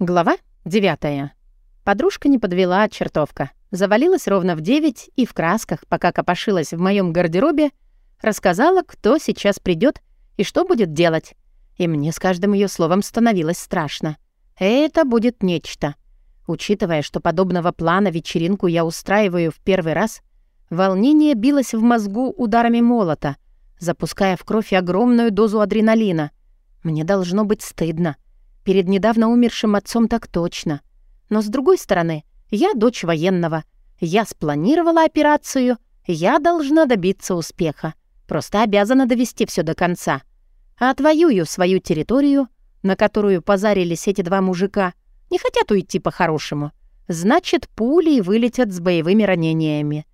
Глава 9. Подружка не подвела чертовка. Завалилась ровно в 9 и в красках, пока копошилась в моем гардеробе, рассказала, кто сейчас придет и что будет делать. И мне с каждым ее словом становилось страшно. Это будет нечто. Учитывая, что подобного плана вечеринку я устраиваю в первый раз, волнение билось в мозгу ударами молота, запуская в кровь огромную дозу адреналина. Мне должно быть стыдно. Перед недавно умершим отцом так точно. Но с другой стороны, я дочь военного. Я спланировала операцию, я должна добиться успеха. Просто обязана довести все до конца. А отвоюю свою территорию, на которую позарились эти два мужика, не хотят уйти по-хорошему. Значит, пули вылетят с боевыми ранениями.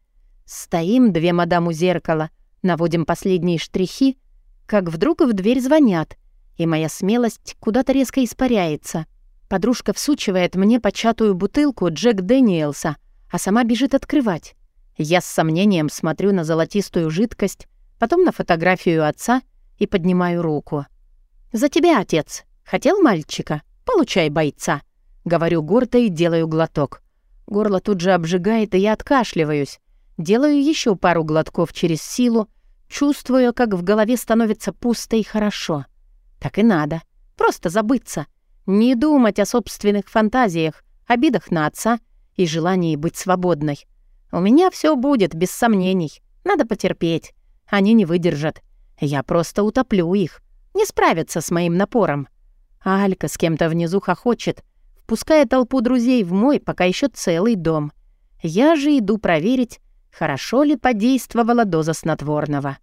Стоим две мадам у зеркала, наводим последние штрихи, как вдруг в дверь звонят — и моя смелость куда-то резко испаряется. Подружка всучивает мне початую бутылку Джек Дэниелса, а сама бежит открывать. Я с сомнением смотрю на золотистую жидкость, потом на фотографию отца и поднимаю руку. «За тебя, отец. Хотел мальчика? Получай бойца». Говорю гордо и делаю глоток. Горло тут же обжигает, и я откашливаюсь. Делаю еще пару глотков через силу, чувствую, как в голове становится пусто и хорошо. Так и надо. Просто забыться. Не думать о собственных фантазиях, обидах на отца и желании быть свободной. У меня все будет, без сомнений. Надо потерпеть. Они не выдержат. Я просто утоплю их. Не справятся с моим напором. А Алька с кем-то внизу хохочет, впуская толпу друзей в мой пока еще целый дом. Я же иду проверить, хорошо ли подействовала доза снотворного.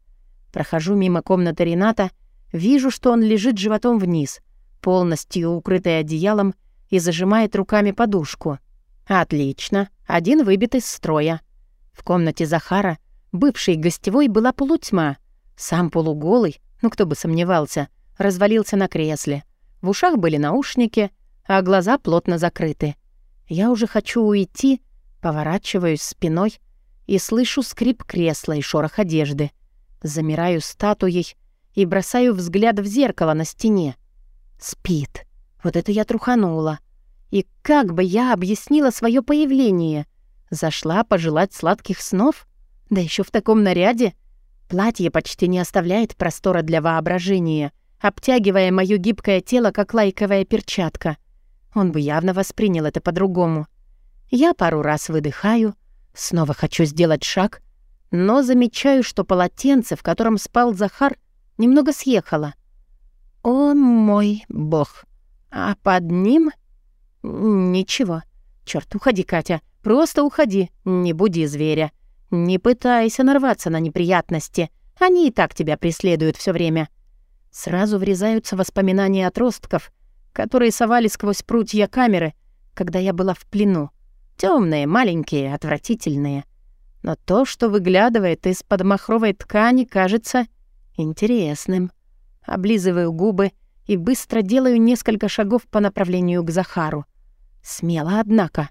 Прохожу мимо комнаты Рената Вижу, что он лежит животом вниз, полностью укрытый одеялом и зажимает руками подушку. Отлично, один выбит из строя. В комнате Захара, бывшей гостевой, была полутьма. Сам полуголый, ну кто бы сомневался, развалился на кресле. В ушах были наушники, а глаза плотно закрыты. Я уже хочу уйти, поворачиваюсь спиной и слышу скрип кресла и шорох одежды. Замираю статуей, и бросаю взгляд в зеркало на стене. Спит. Вот это я труханула. И как бы я объяснила свое появление? Зашла пожелать сладких снов? Да еще в таком наряде. Платье почти не оставляет простора для воображения, обтягивая мое гибкое тело, как лайковая перчатка. Он бы явно воспринял это по-другому. Я пару раз выдыхаю, снова хочу сделать шаг, но замечаю, что полотенце, в котором спал Захар, немного съехала. О мой бог! А под ним... Ничего. Черт, уходи, Катя. Просто уходи. Не буди зверя. Не пытайся нарваться на неприятности. Они и так тебя преследуют все время. Сразу врезаются воспоминания отростков, которые совали сквозь прутья камеры, когда я была в плену. Темные, маленькие, отвратительные. Но то, что выглядывает из-под махровой ткани, кажется Интересным. Облизываю губы и быстро делаю несколько шагов по направлению к Захару. Смело, однако.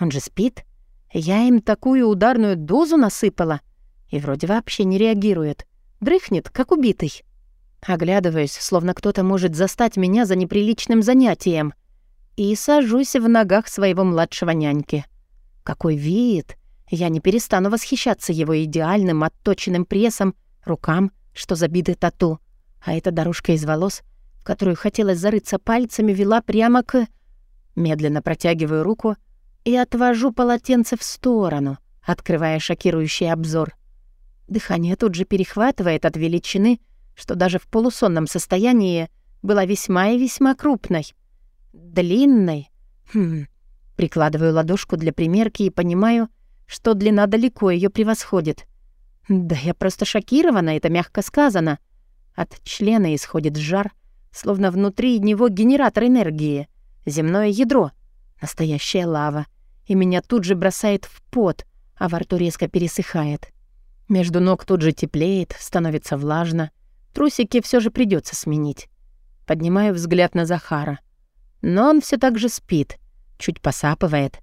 Он же спит. Я им такую ударную дозу насыпала. И вроде вообще не реагирует. Дрыхнет, как убитый. Оглядываюсь, словно кто-то может застать меня за неприличным занятием. И сажусь в ногах своего младшего няньки. Какой вид! Я не перестану восхищаться его идеальным отточенным прессом, рукам, что забиты тату, а эта дорожка из волос, в которую хотелось зарыться пальцами, вела прямо к... Медленно протягиваю руку и отвожу полотенце в сторону, открывая шокирующий обзор. Дыхание тут же перехватывает от величины, что даже в полусонном состоянии была весьма и весьма крупной. Длинной. Хм. Прикладываю ладошку для примерки и понимаю, что длина далеко ее превосходит. Да я просто шокирована, это мягко сказано. От члена исходит жар, словно внутри него генератор энергии, земное ядро, настоящая лава. И меня тут же бросает в пот, а во рту резко пересыхает. Между ног тут же теплеет, становится влажно. Трусики все же придется сменить. Поднимаю взгляд на Захара. Но он все так же спит, чуть посапывает.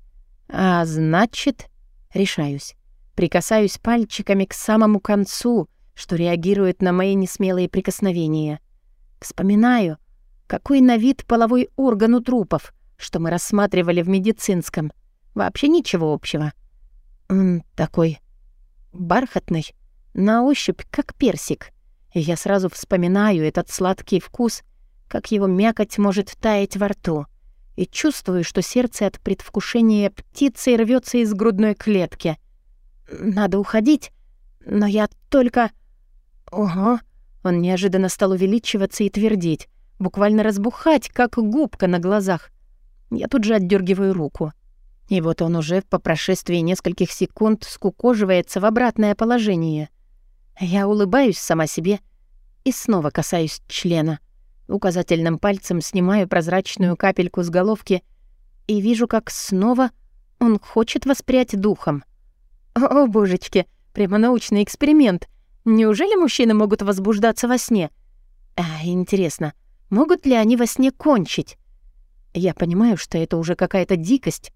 А значит, решаюсь. Прикасаюсь пальчиками к самому концу, что реагирует на мои несмелые прикосновения. Вспоминаю, какой на вид половой орган у трупов, что мы рассматривали в медицинском. Вообще ничего общего. Он такой бархатный, на ощупь как персик. И я сразу вспоминаю этот сладкий вкус, как его мякоть может таять во рту. И чувствую, что сердце от предвкушения птицы рвется из грудной клетки. Надо уходить, но я только... Ого! Он неожиданно стал увеличиваться и твердить, буквально разбухать, как губка на глазах. Я тут же отдергиваю руку. И вот он уже по прошествии нескольких секунд скукоживается в обратное положение. Я улыбаюсь сама себе и снова касаюсь члена. Указательным пальцем снимаю прозрачную капельку с головки и вижу, как снова он хочет воспрять духом. О, божечки, прямо научный эксперимент. Неужели мужчины могут возбуждаться во сне? А, интересно, могут ли они во сне кончить? Я понимаю, что это уже какая-то дикость,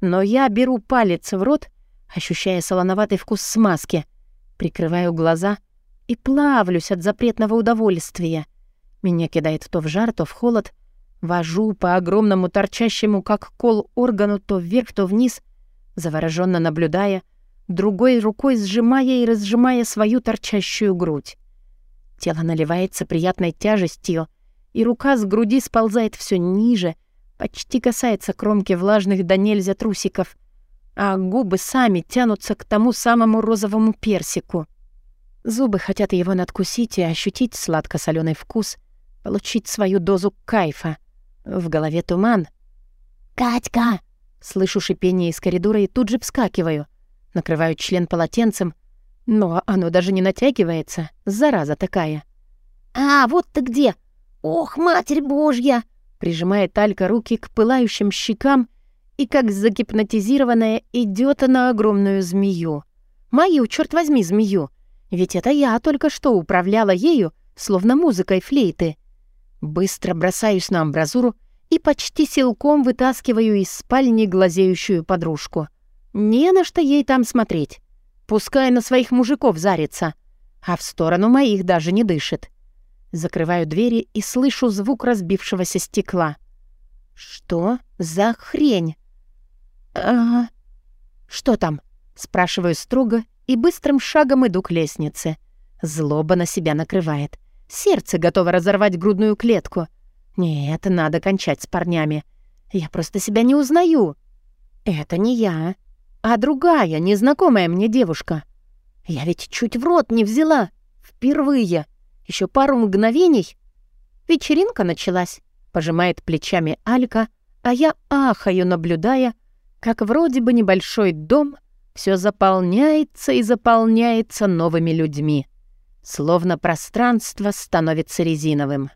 но я беру палец в рот, ощущая солоноватый вкус смазки, прикрываю глаза и плавлюсь от запретного удовольствия. Меня кидает то в жар, то в холод. Вожу по огромному торчащему, как кол, органу то вверх, то вниз, завороженно наблюдая, другой рукой сжимая и разжимая свою торчащую грудь. Тело наливается приятной тяжестью, и рука с груди сползает все ниже — почти касается кромки влажных до нельзя трусиков, а губы сами тянутся к тому самому розовому персику. Зубы хотят его надкусить и ощутить сладко соленый вкус, получить свою дозу кайфа. В голове туман. «Катька!» Слышу шипение из коридора и тут же вскакиваю. Накрываю член полотенцем, но оно даже не натягивается, зараза такая. «А, вот ты где! Ох, Матерь Божья!» Прижимает Алька руки к пылающим щекам и, как загипнотизированная, идет на огромную змею. Мою, черт возьми, змею. Ведь это я только что управляла ею, словно музыкой флейты. Быстро бросаюсь на амбразуру и почти силком вытаскиваю из спальни глазеющую подружку. Не на что ей там смотреть. Пускай на своих мужиков зарится, а в сторону моих даже не дышит. Закрываю двери и слышу звук разбившегося стекла. «Что за хрень?» «А... что там?» Спрашиваю строго и быстрым шагом иду к лестнице. Злоба на себя накрывает. Сердце готово разорвать грудную клетку. Нет, надо кончать с парнями. Я просто себя не узнаю. Это не я, а другая, незнакомая мне девушка. Я ведь чуть в рот не взяла. Впервые. Еще пару мгновений. Вечеринка началась. Пожимает плечами Алька, а я ахаю, наблюдая, как вроде бы небольшой дом все заполняется и заполняется новыми людьми. Словно пространство становится резиновым.